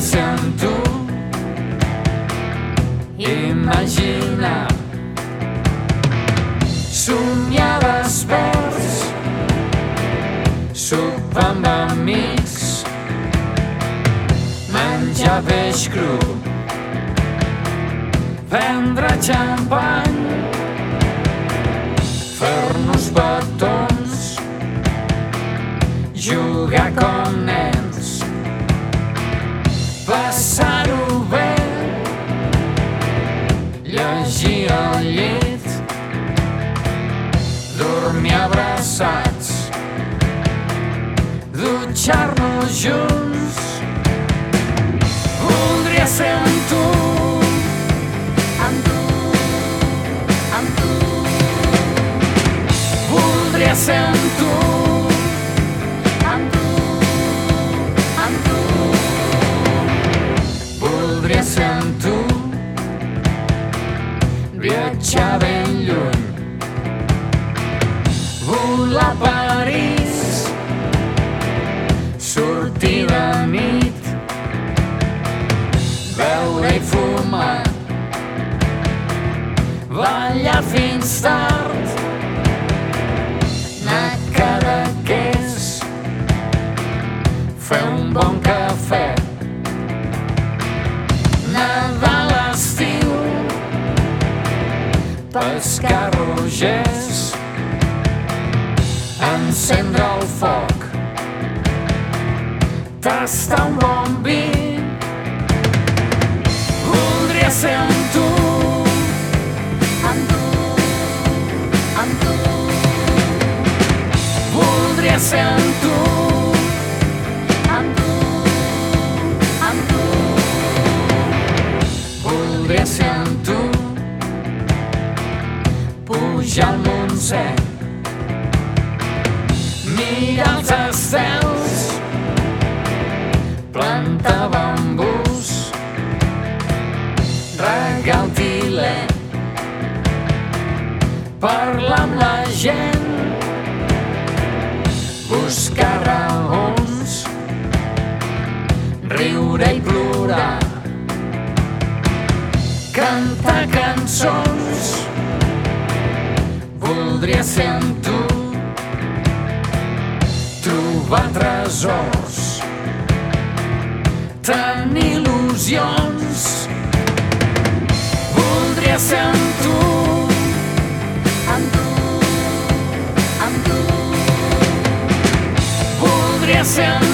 Ser amb tu Imaginar Somiar desperts Sopar amb amics. Menjar peix cru. Prendre xampany Passar-ho bé. Llegir al llit. Dormir abraçats. Dutxar-nos junts. Voldria ser amb tu. Amb tu, amb tu, Voldria ser amb tu amb tu. Viatjar ben lluny. Volar a París. Sortir de nit. Beure i fumar. Ballar fins tard. Anar a Cadaqués. Fer un bon cafè Pescar rogers Encendre el foc. Tastar un bon vi. Voldria ser amb tu. Amb tu, tu Pujar al Montsec Mirar els estels Plantar bambús Regar el tilet Parlar amb la gent Buscar raons Riure i plorar cantar cançons voldria ser amb tu. Trobar tresors. Tenir il·lusions. Voldria ser amb tu. Amb tu, amb tu, voldria ser amb